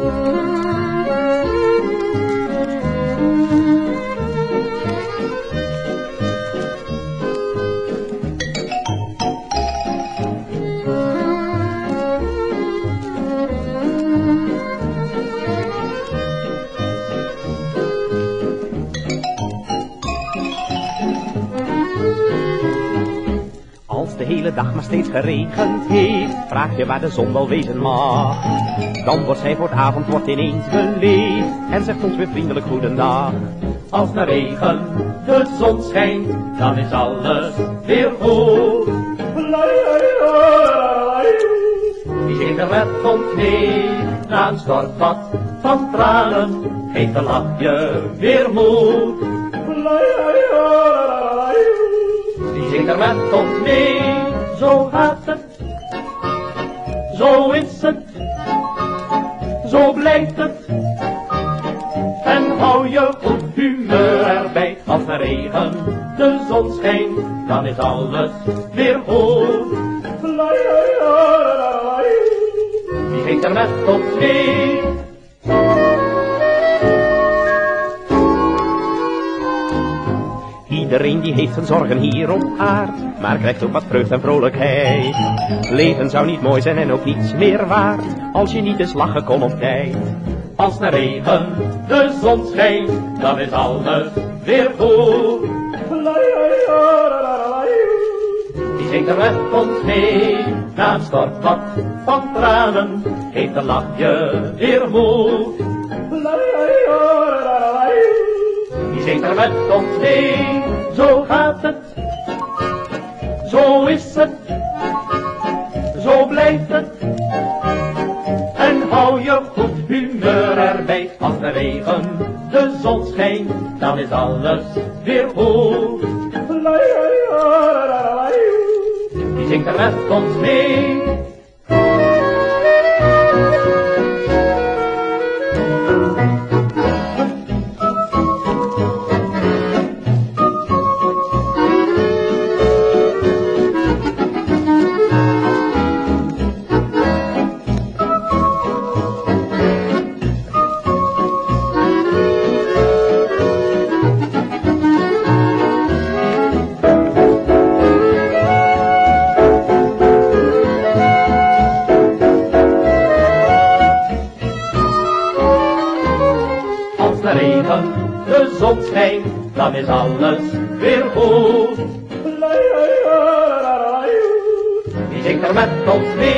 Thank you. Hele dag maar steeds geregend heeft, vraag je waar de zon wel wezen mag. Dan wordt zij voor het avond wordt ineens beleefd en zegt ons weer vriendelijk goedendag. Als de regen de zon schijnt, dan is alles weer goed. Wie er met ons mee, na een stortbad van tranen, geeft een lachje weer moed. Wie zingt er met ons mee, zo gaat het, zo is het, zo blijft het. En hou je goed humeur erbij, als de regen de zon schijnt, dan is alles weer goed. Wie zingt er met ons mee? Iedereen die heeft zijn zorgen hier op aard, maar krijgt ook wat vreugd en vrolijkheid. Leven zou niet mooi zijn en ook niets meer waard, als je niet eens lachen kon op tijd. Als de regen de zon schijnt, dan is alles weer goed. Wie zingt er met ons mee, na een stortbad van tranen, heeft een lachje weer moed. Met ons mee, zo gaat het, zo is het, zo blijft het. En hou je goed humeur erbij, als de regen de zon schijnt, dan is alles weer goed. Wie zingt er met ons mee? Als de regen de zon schijnt, dan is alles weer goed. Wie zingt er met ons mee?